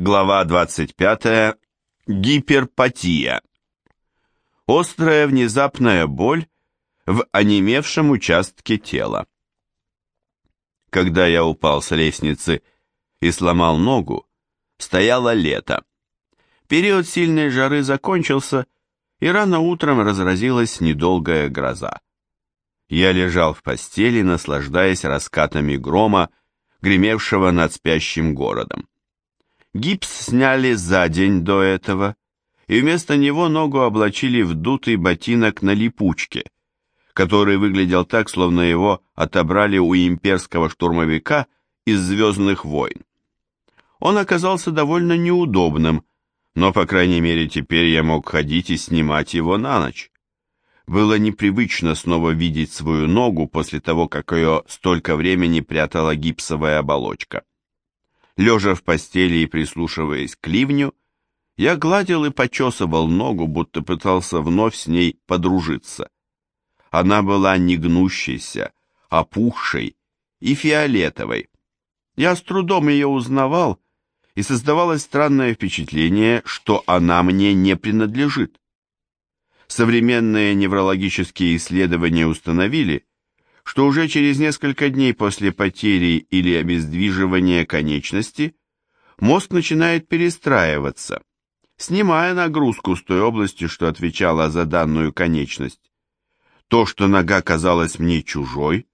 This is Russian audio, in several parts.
Глава 25. Гиперпатия. Острая внезапная боль в онемевшем участке тела. Когда я упал с лестницы и сломал ногу, стояло лето. Период сильной жары закончился, и рано утром разразилась недолгая гроза. Я лежал в постели, наслаждаясь раскатами грома, гремевшего над спящим городом. Гипс сняли за день до этого, и вместо него ногу облачили в дутый ботинок на липучке, который выглядел так, словно его отобрали у имперского штурмовика из «Звездных войн». Он оказался довольно неудобным, но, по крайней мере, теперь я мог ходить и снимать его на ночь. Было непривычно снова видеть свою ногу после того, как ее столько времени прятала гипсовая оболочка. Лежа в постели и прислушиваясь к ливню, я гладил и почесывал ногу, будто пытался вновь с ней подружиться. Она была не гнущейся, опухшей и фиолетовой. Я с трудом ее узнавал, и создавалось странное впечатление, что она мне не принадлежит. Современные неврологические исследования установили, что уже через несколько дней после потери или обездвиживания конечности мозг начинает перестраиваться, снимая нагрузку с той области, что отвечала за данную конечность. То, что нога казалась мне чужой,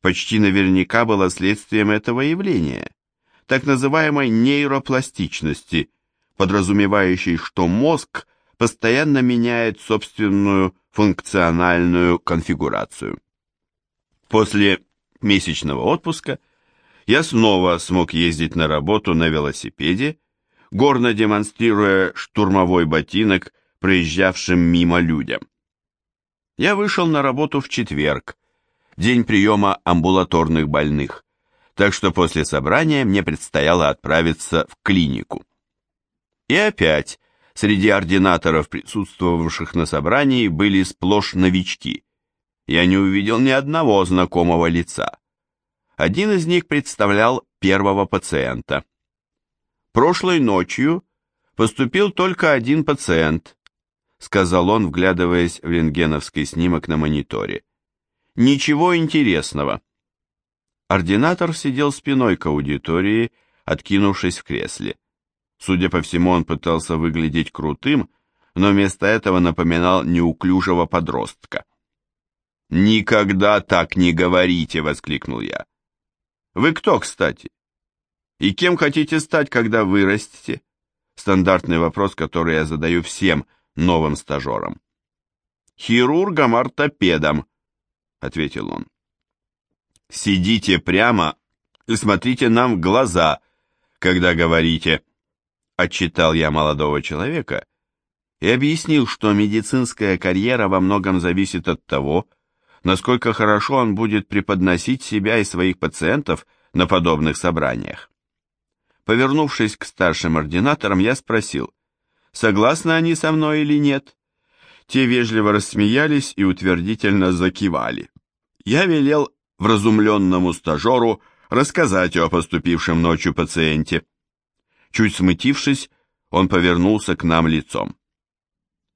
почти наверняка было следствием этого явления, так называемой нейропластичности, подразумевающей, что мозг постоянно меняет собственную функциональную конфигурацию. После месячного отпуска я снова смог ездить на работу на велосипеде, горно демонстрируя штурмовой ботинок проезжавшим мимо людям. Я вышел на работу в четверг, день приема амбулаторных больных, так что после собрания мне предстояло отправиться в клинику. И опять среди ординаторов, присутствовавших на собрании, были сплошь новички я не увидел ни одного знакомого лица. Один из них представлял первого пациента. Прошлой ночью поступил только один пациент, сказал он, вглядываясь в рентгеновский снимок на мониторе. Ничего интересного. Ординатор сидел спиной к аудитории, откинувшись в кресле. Судя по всему, он пытался выглядеть крутым, но вместо этого напоминал неуклюжего подростка. «Никогда так не говорите!» — воскликнул я. «Вы кто, кстати? И кем хотите стать, когда вырастете?» Стандартный вопрос, который я задаю всем новым стажерам. «Хирургом-ортопедом», — ответил он. «Сидите прямо и смотрите нам в глаза, когда говорите», — отчитал я молодого человека и объяснил, что медицинская карьера во многом зависит от того, насколько хорошо он будет преподносить себя и своих пациентов на подобных собраниях. Повернувшись к старшим ординаторам, я спросил, согласны они со мной или нет. Те вежливо рассмеялись и утвердительно закивали. Я велел вразумленному стажеру рассказать о поступившем ночью пациенте. Чуть смутившись, он повернулся к нам лицом.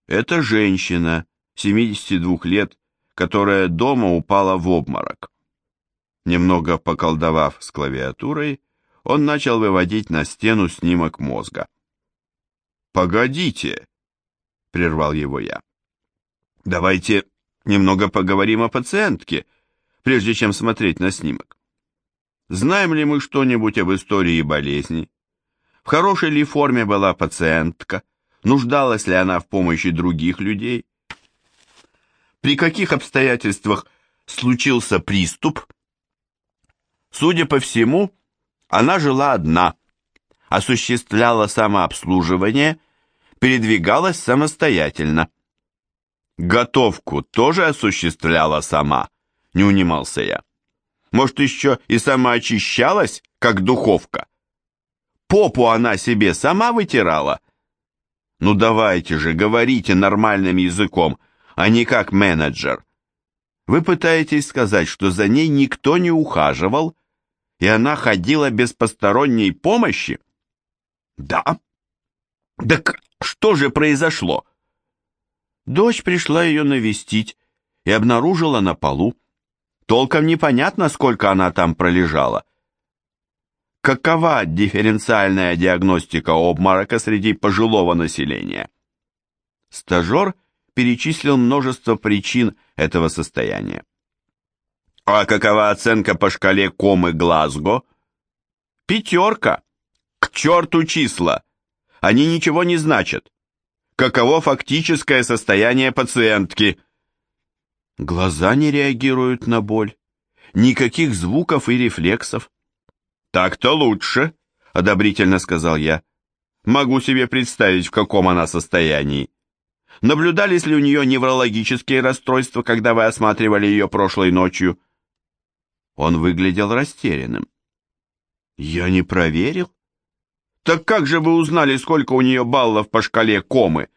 Это женщина, 72 лет, которая дома упала в обморок. Немного поколдовав с клавиатурой, он начал выводить на стену снимок мозга. «Погодите!» — прервал его я. «Давайте немного поговорим о пациентке, прежде чем смотреть на снимок. Знаем ли мы что-нибудь об истории болезни? В хорошей ли форме была пациентка? Нуждалась ли она в помощи других людей? При каких обстоятельствах случился приступ. Судя по всему, она жила одна, осуществляла самообслуживание, передвигалась самостоятельно. Готовку тоже осуществляла сама, не унимался я. Может, еще и самоочищалась, как духовка? Попу она себе сама вытирала? Ну давайте же, говорите нормальным языком, а не как менеджер. Вы пытаетесь сказать, что за ней никто не ухаживал, и она ходила без посторонней помощи? Да? Так что же произошло? Дочь пришла ее навестить и обнаружила на полу. Толком непонятно, сколько она там пролежала. Какова дифференциальная диагностика обморока среди пожилого населения? Стажер перечислил множество причин этого состояния. А какова оценка по шкале комы Глазго? Пятерка. К черту числа. Они ничего не значат. Каково фактическое состояние пациентки? Глаза не реагируют на боль. Никаких звуков и рефлексов. Так-то лучше, одобрительно сказал я. Могу себе представить, в каком она состоянии. Наблюдались ли у нее неврологические расстройства, когда вы осматривали ее прошлой ночью? Он выглядел растерянным. Я не проверил. Так как же вы узнали, сколько у нее баллов по шкале комы?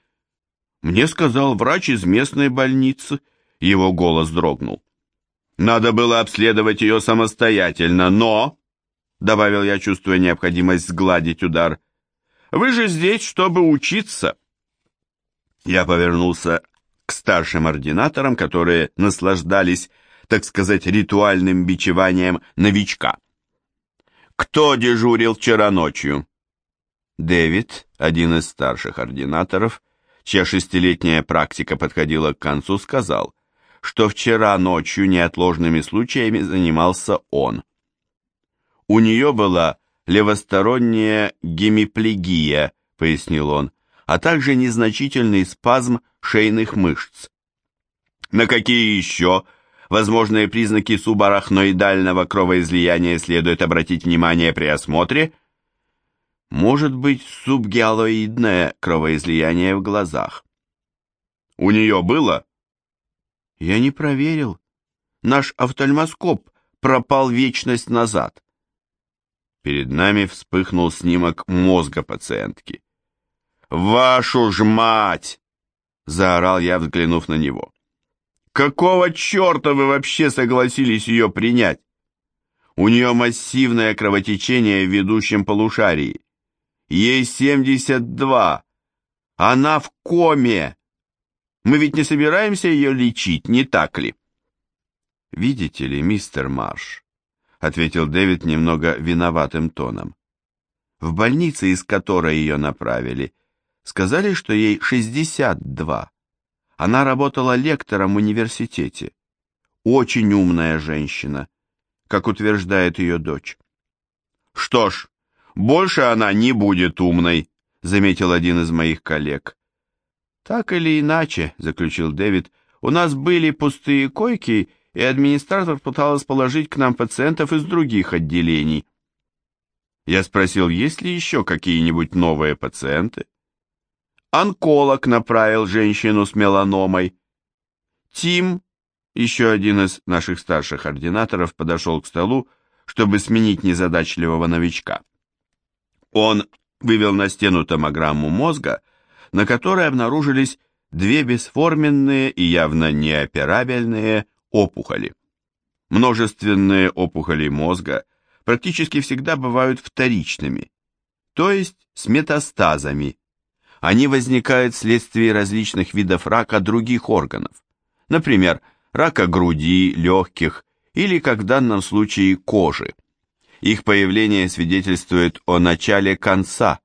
Мне сказал врач из местной больницы. Его голос дрогнул. Надо было обследовать ее самостоятельно, но добавил я, чувствуя необходимость сгладить удар. «Вы же здесь, чтобы учиться!» Я повернулся к старшим ординаторам, которые наслаждались, так сказать, ритуальным бичеванием новичка. «Кто дежурил вчера ночью?» Дэвид, один из старших ординаторов, чья шестилетняя практика подходила к концу, сказал, что вчера ночью неотложными случаями занимался он. У нее была левосторонняя гемиплегия, пояснил он, а также незначительный спазм шейных мышц. На какие еще возможные признаки субарахноидального кровоизлияния следует обратить внимание при осмотре? Может быть субгиалоидное кровоизлияние в глазах. У нее было? Я не проверил. Наш офтальмоскоп пропал вечность назад. Перед нами вспыхнул снимок мозга пациентки. «Вашу ж мать!» — заорал я, взглянув на него. «Какого черта вы вообще согласились ее принять? У нее массивное кровотечение в ведущем полушарии. Ей 72. Она в коме. Мы ведь не собираемся ее лечить, не так ли?» «Видите ли, мистер Марш, ответил Дэвид немного виноватым тоном. В больнице, из которой ее направили, сказали, что ей 62. Она работала лектором в университете. Очень умная женщина, как утверждает ее дочь. Что ж, больше она не будет умной, заметил один из моих коллег. Так или иначе, заключил Дэвид, у нас были пустые койки, и администратор пыталась положить к нам пациентов из других отделений. Я спросил, есть ли еще какие-нибудь новые пациенты. Онколог направил женщину с меланомой. Тим, еще один из наших старших ординаторов, подошел к столу, чтобы сменить незадачливого новичка. Он вывел на стену томограмму мозга, на которой обнаружились две бесформенные и явно неоперабельные опухоли. Множественные опухоли мозга практически всегда бывают вторичными, то есть с метастазами. Они возникают вследствие различных видов рака других органов, например, рака груди, легких или, как в данном случае, кожи. Их появление свидетельствует о начале конца,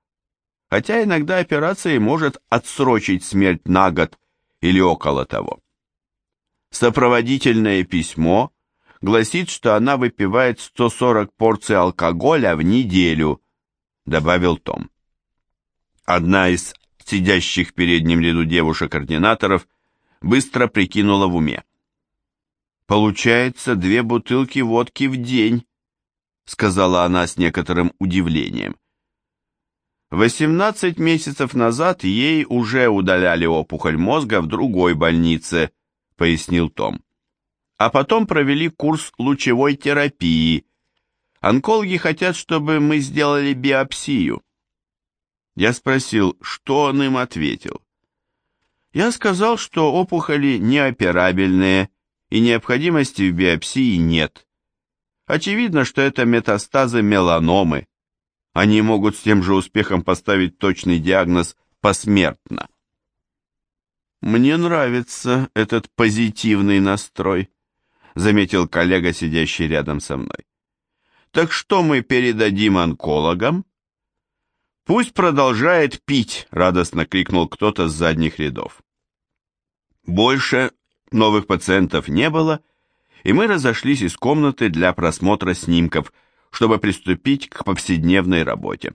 хотя иногда операция может отсрочить смерть на год или около того. Сопроводительное письмо гласит, что она выпивает 140 порций алкоголя в неделю, добавил Том. Одна из сидящих в переднем ряду девушек-координаторов быстро прикинула в уме. «Получается две бутылки водки в день», сказала она с некоторым удивлением. 18 месяцев назад ей уже удаляли опухоль мозга в другой больнице, пояснил Том. А потом провели курс лучевой терапии. Онкологи хотят, чтобы мы сделали биопсию. Я спросил, что он им ответил. Я сказал, что опухоли неоперабельные и необходимости в биопсии нет. Очевидно, что это метастазы меланомы. они могут с тем же успехом поставить точный диагноз посмертно. «Мне нравится этот позитивный настрой», — заметил коллега, сидящий рядом со мной. «Так что мы передадим онкологам?» «Пусть продолжает пить», — радостно крикнул кто-то с задних рядов. Больше новых пациентов не было, и мы разошлись из комнаты для просмотра снимков, чтобы приступить к повседневной работе.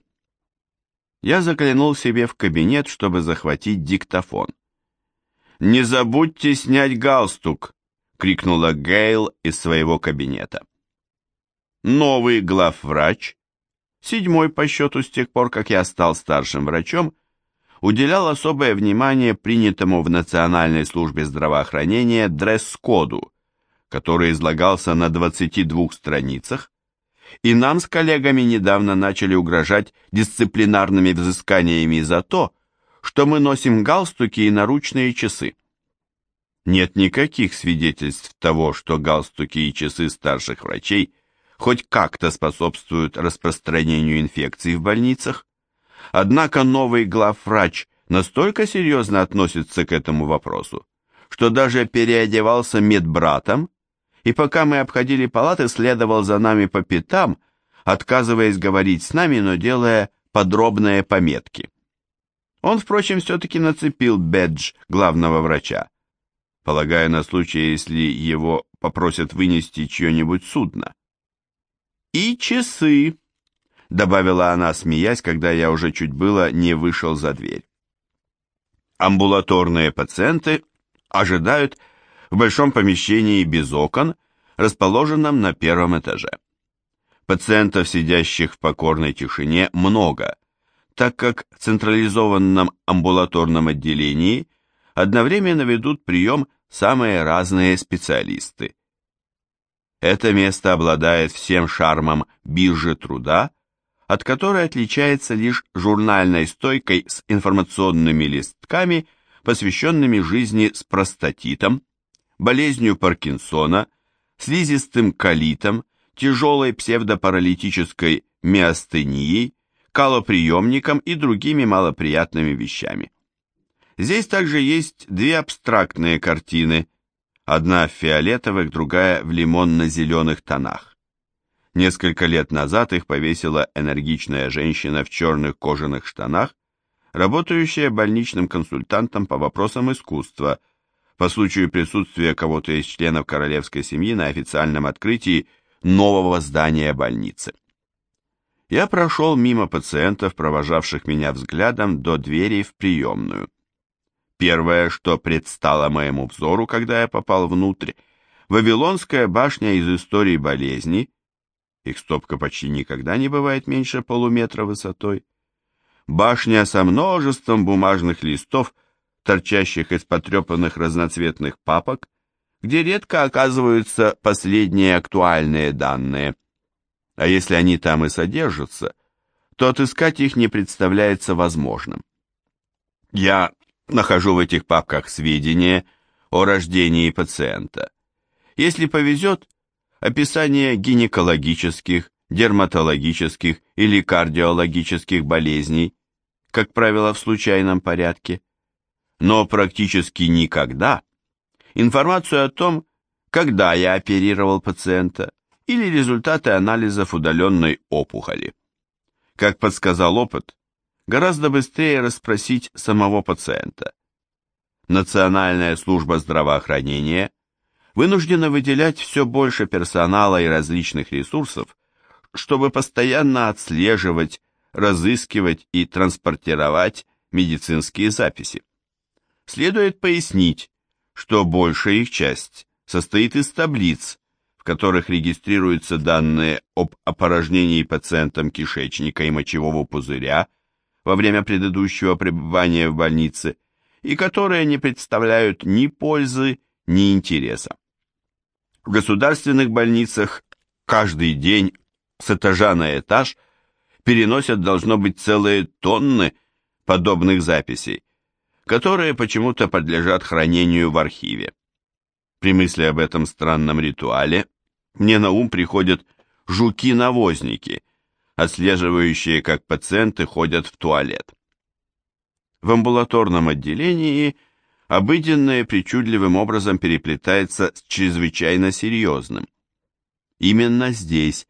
Я заглянул себе в кабинет, чтобы захватить диктофон. «Не забудьте снять галстук!» — крикнула Гейл из своего кабинета. Новый главврач, седьмой по счету с тех пор, как я стал старшим врачом, уделял особое внимание принятому в Национальной службе здравоохранения дресс-коду, который излагался на 22 страницах, и нам с коллегами недавно начали угрожать дисциплинарными взысканиями за то, что мы носим галстуки и наручные часы. Нет никаких свидетельств того, что галстуки и часы старших врачей хоть как-то способствуют распространению инфекций в больницах. Однако новый главврач настолько серьезно относится к этому вопросу, что даже переодевался медбратом, и пока мы обходили палаты, следовал за нами по пятам, отказываясь говорить с нами, но делая подробные пометки. Он, впрочем, все-таки нацепил бэдж главного врача, полагая на случай, если его попросят вынести чье-нибудь судно. «И часы», — добавила она, смеясь, когда я уже чуть было не вышел за дверь. Амбулаторные пациенты ожидают в большом помещении без окон, расположенном на первом этаже. Пациентов, сидящих в покорной тишине, много, так как в централизованном амбулаторном отделении одновременно ведут прием самые разные специалисты. Это место обладает всем шармом биржи труда, от которой отличается лишь журнальной стойкой с информационными листками, посвященными жизни с простатитом, болезнью Паркинсона, слизистым колитом, тяжелой псевдопаралитической миостенией, калоприемником и другими малоприятными вещами. Здесь также есть две абстрактные картины, одна в фиолетовых, другая в лимонно-зеленых тонах. Несколько лет назад их повесила энергичная женщина в черных кожаных штанах, работающая больничным консультантом по вопросам искусства, по случаю присутствия кого-то из членов королевской семьи на официальном открытии нового здания больницы. Я прошел мимо пациентов, провожавших меня взглядом до двери в приемную. Первое, что предстало моему взору, когда я попал внутрь, Вавилонская башня из истории болезни, их стопка почти никогда не бывает меньше полуметра высотой, башня со множеством бумажных листов, торчащих из потрепанных разноцветных папок, где редко оказываются последние актуальные данные. А если они там и содержатся, то отыскать их не представляется возможным. Я нахожу в этих папках сведения о рождении пациента. Если повезет, описание гинекологических, дерматологических или кардиологических болезней, как правило, в случайном порядке. Но практически никогда информацию о том, когда я оперировал пациента, или результаты анализов удаленной опухоли. Как подсказал опыт, гораздо быстрее расспросить самого пациента. Национальная служба здравоохранения вынуждена выделять все больше персонала и различных ресурсов, чтобы постоянно отслеживать, разыскивать и транспортировать медицинские записи. Следует пояснить, что большая их часть состоит из таблиц, в которых регистрируются данные об опорожнении пациентом кишечника и мочевого пузыря во время предыдущего пребывания в больнице и которые не представляют ни пользы, ни интереса. В государственных больницах каждый день с этажа на этаж переносят должно быть целые тонны подобных записей, которые почему-то подлежат хранению в архиве. При мысли об этом странном ритуале мне на ум приходят жуки-навозники – отслеживающие, как пациенты ходят в туалет. В амбулаторном отделении обыденное причудливым образом переплетается с чрезвычайно серьезным. Именно здесь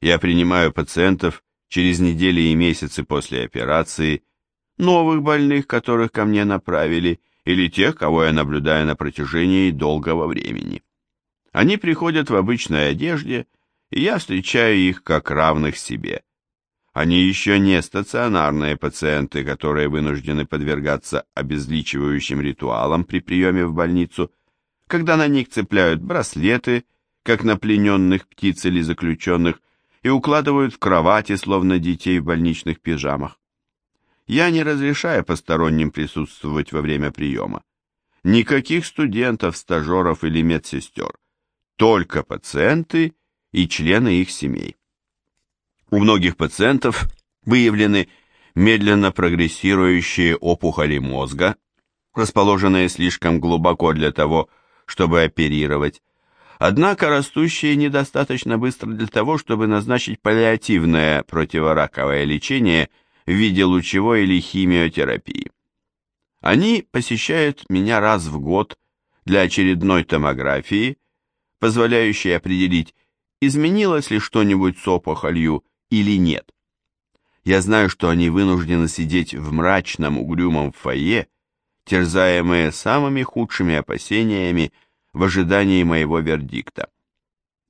я принимаю пациентов через недели и месяцы после операции, новых больных, которых ко мне направили, или тех, кого я наблюдаю на протяжении долгого времени. Они приходят в обычной одежде, и я встречаю их как равных себе. Они еще не стационарные пациенты, которые вынуждены подвергаться обезличивающим ритуалам при приеме в больницу, когда на них цепляют браслеты, как на плененных птиц или заключенных, и укладывают в кровати, словно детей в больничных пижамах. Я не разрешаю посторонним присутствовать во время приема. Никаких студентов, стажеров или медсестер. Только пациенты и члены их семей. У многих пациентов выявлены медленно прогрессирующие опухоли мозга, расположенные слишком глубоко для того, чтобы оперировать, однако растущие недостаточно быстро для того, чтобы назначить паллиативное противораковое лечение в виде лучевой или химиотерапии. Они посещают меня раз в год для очередной томографии, позволяющей определить, изменилось ли что-нибудь с опухолью или нет. Я знаю, что они вынуждены сидеть в мрачном угрюмом фойе, терзаемые самыми худшими опасениями в ожидании моего вердикта.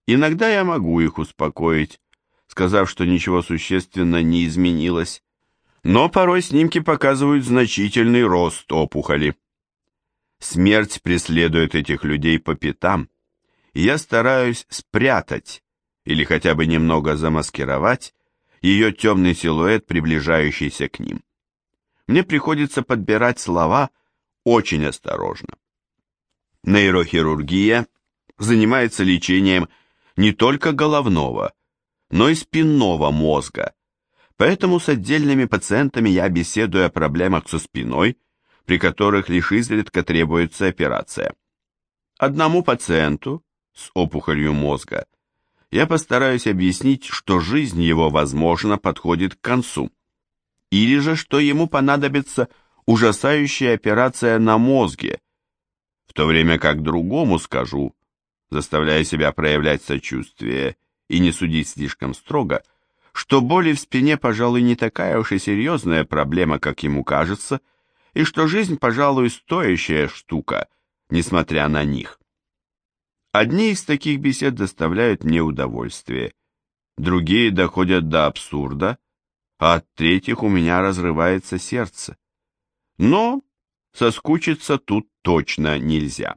Иногда я могу их успокоить, сказав, что ничего существенно не изменилось, но порой снимки показывают значительный рост опухоли. Смерть преследует этих людей по пятам, и я стараюсь спрятать или хотя бы немного замаскировать ее темный силуэт, приближающийся к ним. Мне приходится подбирать слова очень осторожно. Нейрохирургия занимается лечением не только головного, но и спинного мозга, поэтому с отдельными пациентами я беседую о проблемах со спиной, при которых лишь изредка требуется операция. Одному пациенту с опухолью мозга – я постараюсь объяснить, что жизнь его, возможно, подходит к концу. Или же, что ему понадобится ужасающая операция на мозге, в то время как другому скажу, заставляя себя проявлять сочувствие и не судить слишком строго, что боли в спине, пожалуй, не такая уж и серьезная проблема, как ему кажется, и что жизнь, пожалуй, стоящая штука, несмотря на них. Одни из таких бесед доставляют мне удовольствие, другие доходят до абсурда, а от третьих у меня разрывается сердце. Но соскучиться тут точно нельзя.